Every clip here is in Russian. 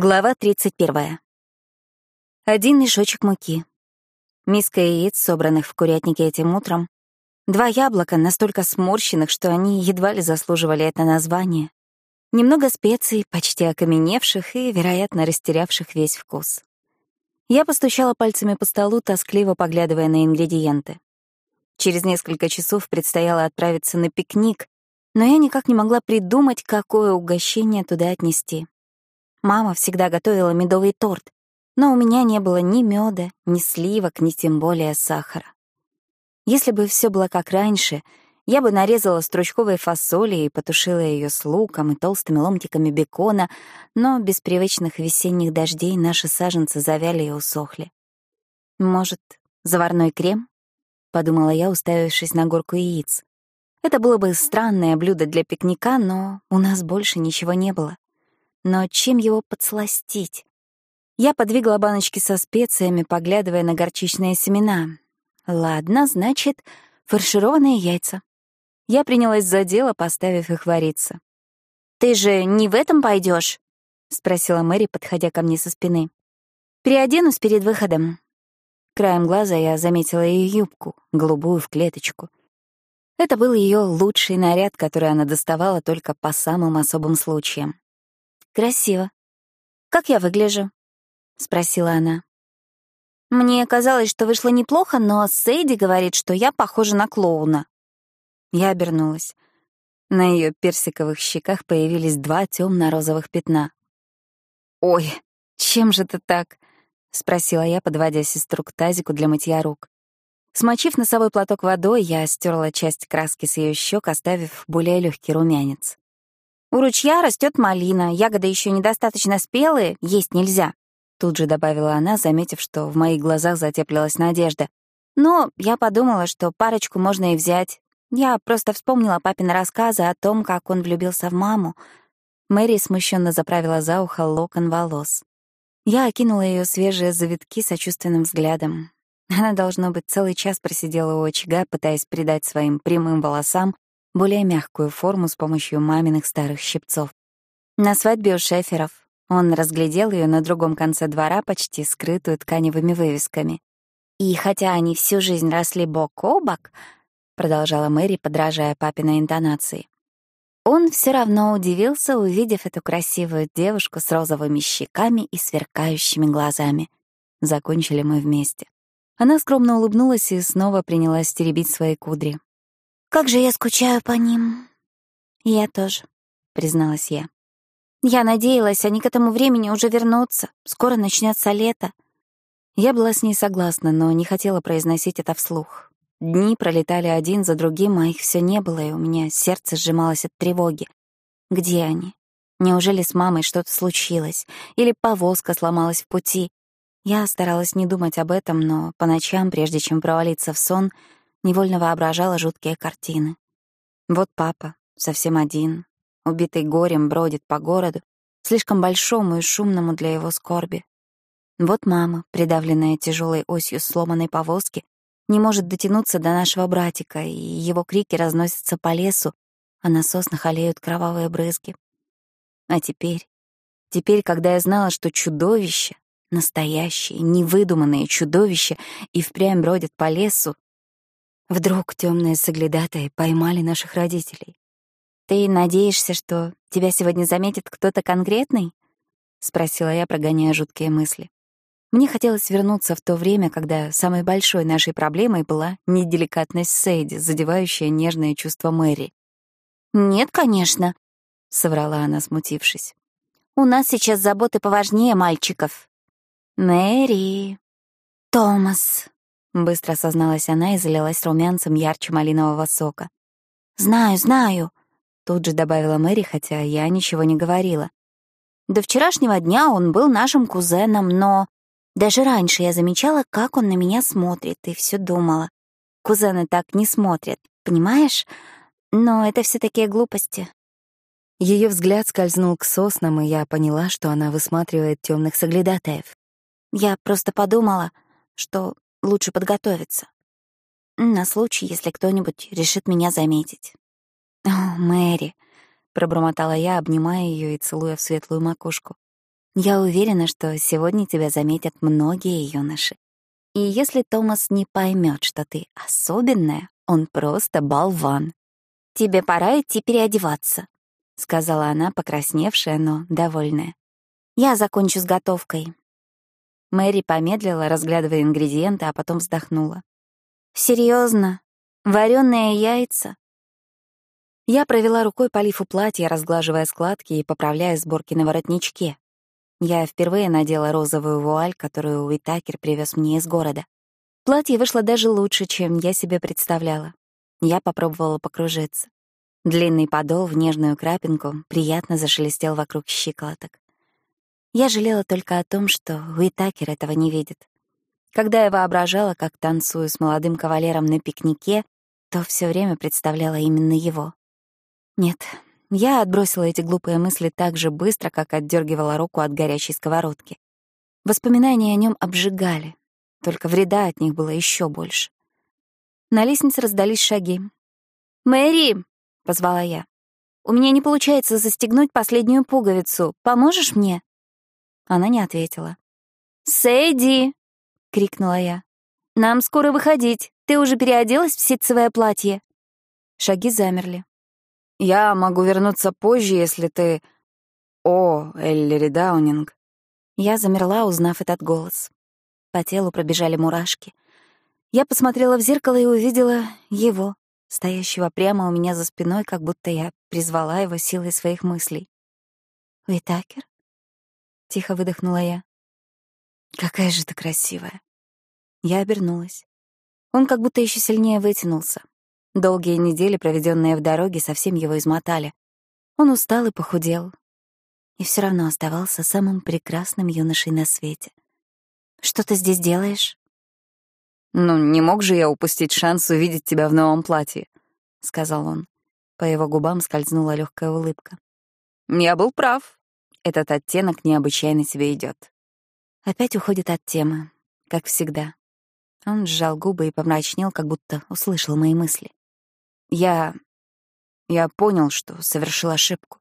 Глава 31. Один мешочек муки. Миска яиц, собранных в курятнике этим утром. Два яблока, настолько сморщенных, что они едва ли заслуживали это название. Немного специй, почти окаменевших и, вероятно, растерявших весь вкус. Я постучала пальцами по столу, тоскливо поглядывая на ингредиенты. Через несколько часов предстояло отправиться на пикник, но я никак не могла придумать, какое угощение туда отнести. Мама всегда готовила медовый торт, но у меня не было ни меда, ни сливок, ни тем более сахара. Если бы все было как раньше, я бы нарезала стручковой фасоли и потушила ее с луком и толстыми ломтиками бекона, но без привычных весенних дождей наши саженцы завяли и усохли. «Может, заварной крем?» — подумала я, уставившись на горку яиц. Это было бы странное блюдо для пикника, но у нас больше ничего не было. Но чем его подсластить? Я подвигала баночки со специями, поглядывая на горчичные семена. Ладно, значит, фаршированные яйца. Я принялась за дело, поставив их вариться. «Ты же не в этом пойдешь? спросила Мэри, подходя ко мне со спины. «Переоденусь перед выходом». Краем глаза я заметила ее юбку, голубую в клеточку. Это был ее лучший наряд, который она доставала только по самым особым случаям. Красиво. Как я выгляжу? спросила она. Мне казалось, что вышло неплохо, но Сейди говорит, что я похожа на клоуна. Я обернулась. На ее персиковых щеках появились два темно-розовых пятна. «Ой, чем же ты так?» — спросила я, подводя сестру к тазику для мытья рук. Смочив носовой платок водой, я стерла часть краски с ее щек, оставив более легкий румянец. У ручья растет малина, ягоды еще недостаточно спелые, есть нельзя. Тут же добавила она, заметив, что в моих глазах затеплилась надежда. Но я подумала, что парочку можно и взять. Я просто вспомнила папины рассказы о том, как он влюбился в маму. Мэри смущенно заправила за ухо локон волос. Я окинула ее свежие завитки сочувственным взглядом. Она, должно быть, целый час просидела у очага, пытаясь придать своим прямым волосам более мягкую форму с помощью маминых старых щипцов. На свадьбе у Шеферов он разглядел ее на другом конце двора, почти скрытую тканевыми вывесками. И хотя они всю жизнь росли бок о бок, продолжала Мэри, подражая папиной интонации, он все равно удивился, увидев эту красивую девушку с розовыми щеками и сверкающими глазами. Закончили мы вместе. Она скромно улыбнулась и снова принялась теребить свои кудри. Как же я скучаю по ним. Я тоже, призналась я. Я надеялась, они к этому времени уже вернутся. Скоро начнется лето. Я была с ней согласна, но не хотела произносить это вслух. Дни пролетали один за другим, а их все не было, и у меня сердце сжималось от тревоги. Где они? Неужели с мамой что-то случилось? Или повозка сломалась в пути? Я старалась не думать об этом, но по ночам, прежде чем провалиться в сон, невольно воображала жуткие картины. Вот папа, совсем один, убитый горем, бродит по городу, слишком большому и шумному для его скорби. Вот мама, придавленная тяжелой осью сломанной повозки, не может дотянуться до нашего братика, и его крики разносятся по лесу, а на соснах олеют кровавые брызги. А теперь, теперь, когда я знала, что чудовище, настоящее, невыдуманное чудовище, и впрямь бродит по лесу, Вдруг темные соглядатые поймали наших родителей. «Ты надеешься, что тебя сегодня заметит кто-то конкретный?» — спросила я, прогоняя жуткие мысли. Мне хотелось вернуться в то время, когда самой большой нашей проблемой была неделикатность Сейди, задевающая нежное чувство Мэри. «Нет, конечно», — соврала она, смутившись. «У нас сейчас заботы поважнее мальчиков». «Мэри...» «Томас», Быстро осозналась она и залилась румянцем ярче малинового сока. «Знаю, знаю», — тут же добавила Мэри, хотя я ничего не говорила. «До вчерашнего дня он был нашим кузеном, но даже раньше я замечала, как он на меня смотрит, и все думала. Кузены так не смотрят, понимаешь? Но это все такие глупости». Ее взгляд скользнул к соснам, и я поняла, что она высматривает темных соглядатаев. «Я просто подумала, что Лучше подготовиться. На случай, если кто-нибудь решит меня заметить. «О, Мэри», — пробормотала я, обнимая ее и целуя в светлую макушку. Я уверена, что сегодня тебя заметят многие юноши. И если Томас не поймет, что ты особенная, он просто болван. «Тебе пора идти переодеваться», — сказала она, покрасневшая, но довольная. «Я закончу с готовкой». Мэри помедлила, разглядывая ингредиенты, а потом вздохнула. Серьезно? Вареные яйца?» Я провела рукой по лифу платья, разглаживая складки и поправляя сборки на воротничке. Я впервые надела розовую вуаль, которую Уитакер привез мне из города. Платье вышло даже лучше, чем я себе представляла. Я попробовала покружиться. Длинный подол в нежную крапинку приятно зашелестел вокруг щиколоток. Я жалела только о том, что Уитакер этого не видит. Когда я воображала, как танцую с молодым кавалером на пикнике, то все время представляла именно его. Нет, я отбросила эти глупые мысли так же быстро, как отдергивала руку от горячей сковородки. Воспоминания о нем обжигали, только вреда от них было еще больше. На лестнице раздались шаги. «Мэри!» — позвала я. «У меня не получается застегнуть последнюю пуговицу. Поможешь мне?» Она не ответила. «Сэдди!» — крикнула я. «Нам скоро выходить. Ты уже переоделась в ситцевое платье?» Шаги замерли. «Я могу вернуться позже, если ты...» «О, Эллири Даунинг». Я замерла, узнав этот голос. По телу пробежали мурашки — я посмотрела в зеркало и увидела его, стоящего прямо у меня за спиной, как будто я призвала его силой своих мыслей. «Витакер?» — тихо выдохнула я. «Какая же ты красивая!» Я обернулась. Он как будто еще сильнее вытянулся. Долгие недели, проведенные в дороге, совсем его измотали. Он устал и похудел. И все равно оставался самым прекрасным юношей на свете. «Что ты здесь делаешь?» «Ну, не мог же я упустить шанс увидеть тебя в новом платье», — сказал он. По его губам скользнула легкая улыбка. «Я был прав. Этот оттенок необычайно тебе идет. Опять уходит от темы, как всегда. Он сжал губы и помрачнел, как будто услышал мои мысли. «Я... я понял, что совершил ошибку.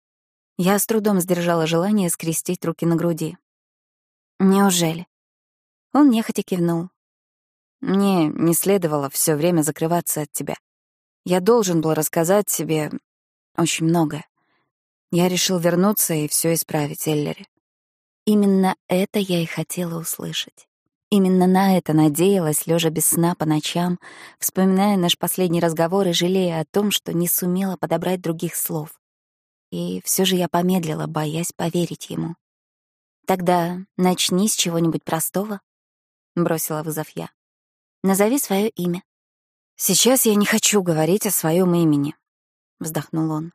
Я с трудом сдержала желание скрестить руки на груди. «Неужели?» Он нехотя кивнул. Мне не следовало все время закрываться от тебя. Я должен был рассказать тебе очень многое. Я решил вернуться и все исправить, Эллери. Именно это я и хотела услышать. Именно на это надеялась, лежа без сна по ночам, вспоминая наш последний разговор и жалея о том, что не сумела подобрать других слов. И все же я помедлила, боясь поверить ему. «Тогда начни с чего-нибудь простого», — бросила вызов я. Назови свое имя». «Сейчас я не хочу говорить о своем имени», — вздохнул он.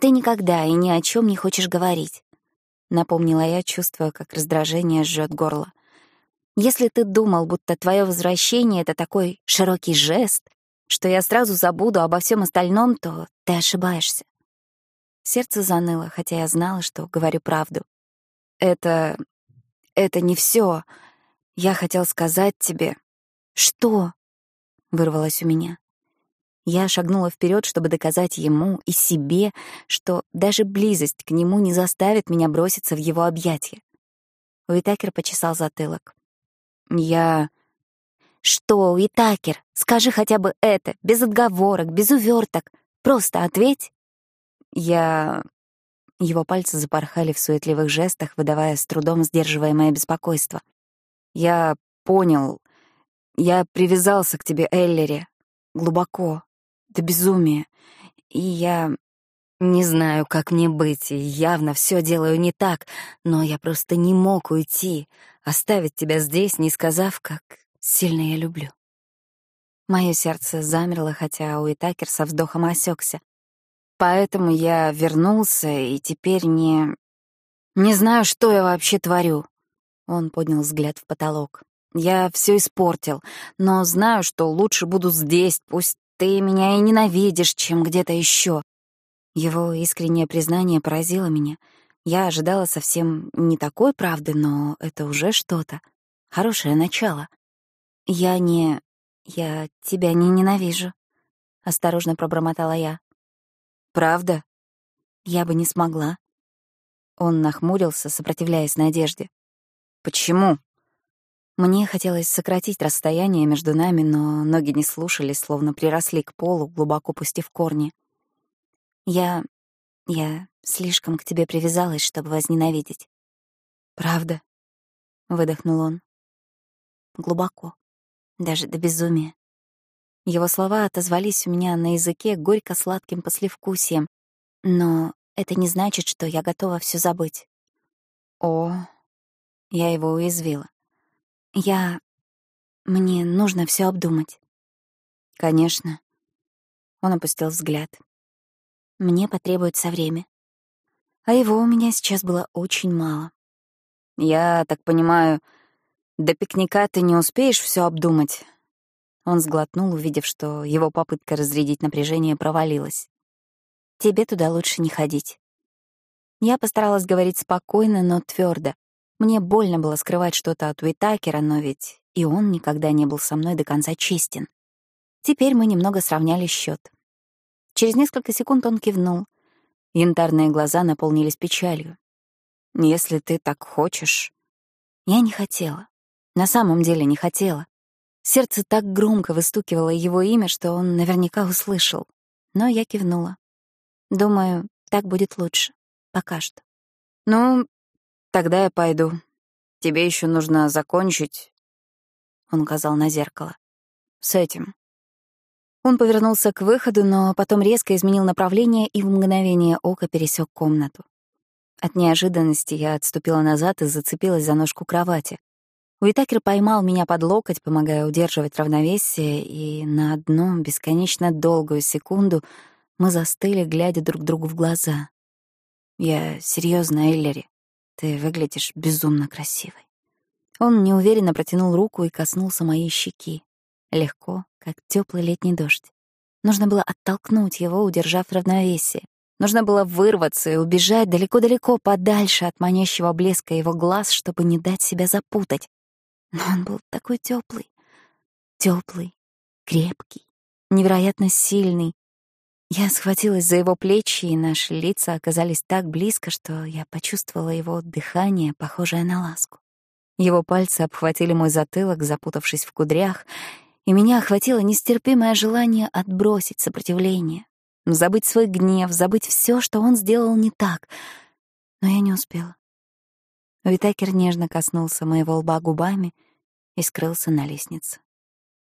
«Ты никогда и ни о чем не хочешь говорить», — напомнила я, чувствуя, как раздражение жжет горло. «Если ты думал, будто твое возвращение — это такой широкий жест, что я сразу забуду обо всем остальном, то ты ошибаешься». Сердце заныло, хотя я знала, что говорю правду. «Это... это не все. Я хотел сказать тебе...» «Что?» — вырвалось у меня. Я шагнула вперед, чтобы доказать ему и себе, что даже близость к нему не заставит меня броситься в его объятия. Уитакер почесал затылок. «Я...» «Что, Уитакер? Скажи хотя бы это, без отговорок, без уверток. Просто ответь». «Я...» Его пальцы запорхали в суетливых жестах, выдавая с трудом сдерживаемое беспокойство. «Я понял. Я привязался к тебе, Эллери, глубоко, до безумия. И я не знаю, как мне быть, и явно все делаю не так, но я просто не мог уйти, оставить тебя здесь, не сказав, как сильно я люблю. Мое сердце замерло, хотя Уитакер со вздохом осекся. Поэтому я вернулся и теперь не... Не знаю, что я вообще творю. Он поднял взгляд в потолок. Я все испортил, но знаю, что лучше буду здесь, пусть ты меня и ненавидишь, чем где-то еще. Его искреннее признание поразило меня. Я ожидала совсем не такой правды, но это уже что-то. Хорошее начало. Я не... я тебя не ненавижу. Осторожно пробормотала я. Правда? Я бы не смогла. Он нахмурился, сопротивляясь надежде. «Почему?» Мне хотелось сократить расстояние между нами, но ноги не слушались, словно приросли к полу, глубоко пустив корни. Я... я слишком к тебе привязалась, чтобы возненавидеть. «Правда?» — выдохнул он. Глубоко, даже до безумия. Его слова отозвались у меня на языке горько-сладким послевкусием, но это не значит, что я готова все забыть. О, я его уязвила. Я... Мне нужно все обдумать. Конечно. Он опустил взгляд. Мне потребуется время. А его у меня сейчас было очень мало. Я так понимаю, до пикника ты не успеешь все обдумать? Он сглотнул, увидев, что его попытка разрядить напряжение провалилась. Тебе туда лучше не ходить. Я постаралась говорить спокойно, но твердо. Мне больно было скрывать что-то от Уитакера, но ведь и он никогда не был со мной до конца честен. Теперь мы немного сравняли счет. Через несколько секунд он кивнул. Янтарные глаза наполнились печалью. «Если ты так хочешь...» Я не хотела. На самом деле не хотела. Сердце так громко выстукивало его имя, что он наверняка услышал. Но я кивнула. Думаю, так будет лучше. Пока что. Ну, тогда я пойду. Тебе еще нужно закончить. Он указал на зеркало. С этим. Он повернулся к выходу, но потом резко изменил направление и в мгновение ока пересек комнату. От неожиданности я отступила назад и зацепилась за ножку кровати. Уитакер поймал меня под локоть, помогая удерживать равновесие, и на одну бесконечно долгую секунду мы застыли, глядя друг другу в глаза. «Я серьезно, Эллери. Ты выглядишь безумно красивой». Он неуверенно протянул руку и коснулся моей щеки. Легко, как теплый летний дождь. Нужно было оттолкнуть его, удержав равновесие. Нужно было вырваться и убежать далеко-далеко подальше от манящего блеска его глаз, чтобы не дать себя запутать. Но он был такой теплый, теплый, крепкий, невероятно сильный, я схватилась за его плечи, и наши лица оказались так близко, что я почувствовала его дыхание, похожее на ласку. Его пальцы обхватили мой затылок, запутавшись в кудрях, и меня охватило нестерпимое желание отбросить сопротивление, забыть свой гнев, забыть все, что он сделал не так. Но я не успела. Витакер нежно коснулся моего лба губами и скрылся на лестнице.